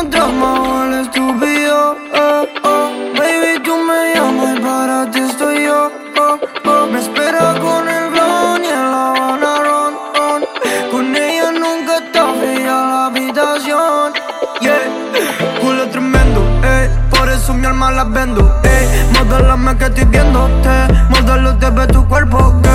otras más el estúpido. Oh, oh. Baby, tú me llamas y para ti estoy yo. Oh, oh. Me espera con el blon y el Habana ron, ron. Con ella nunca está fría la habitación. Yeah, culo tremendo, eh. Por eso mi alma la vendo, eh. Modélame que estoy viéndote. Modelo te ve tu cuerpo, que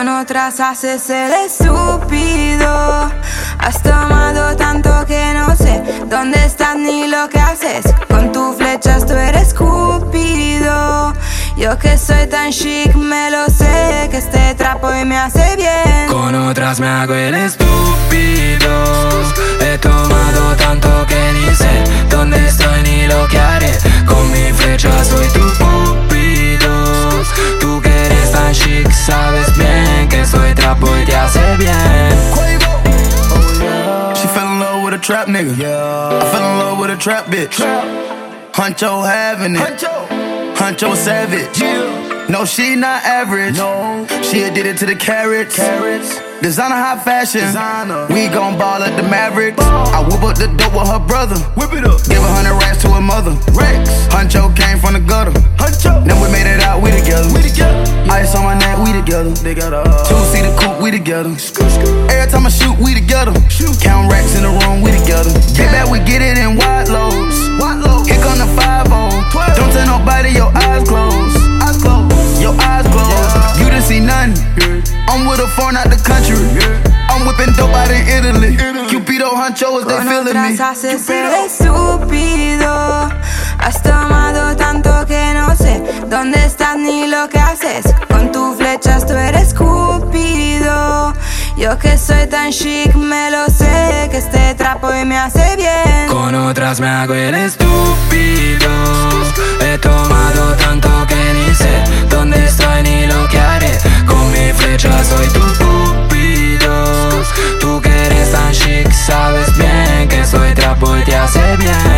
Con otras haces el estúpido. Has tomado tanto que no sé dónde estás ni lo que haces. Con tus flechas tú eres Cupido. Yo que soy tan chic me lo sé que este trapo y me hace bien. Con otras me hago el estúpido. Que soy trapo y te hace bien. She fell in love with a trap nigga. I fell in love with a trap bitch. Huncho having it. Huncho savage. No, she not average. No, she did it to the carrots. Carrots. Designer high fashion. Designer. We gon' ball at the Maverick. I whip up the dope with her brother. Whip it up. Give a hundred racks to her mother. Rex. Huncho came from the gutter. Huncho. Then we made it out. We together. We together. Ice on my neck. We together. They got a two seater coupe. We together. Every time I shoot, we together. Count racks in the room. We together. Get back. We get it in wide loads. Here come the five oh. on. Don't tell nobody your eyes closed. Eyes closed. Your eyes closed. You didn't see nothing. I'm with a foreign out the country. I'm whipping dope out in Italy. Cupido Huncho is they feeling me. el estúpido. Has tomado tanto Que soy tan chic, me lo sé, que este trapo hoy me hace bien. Con otras me hago el estúpido. He tomado tanto que ni sé dónde estoy ni lo que haré. Con mi flecha soy tu cupido. Tú que eres tan chic, sabes bien que soy trapo y te hace bien.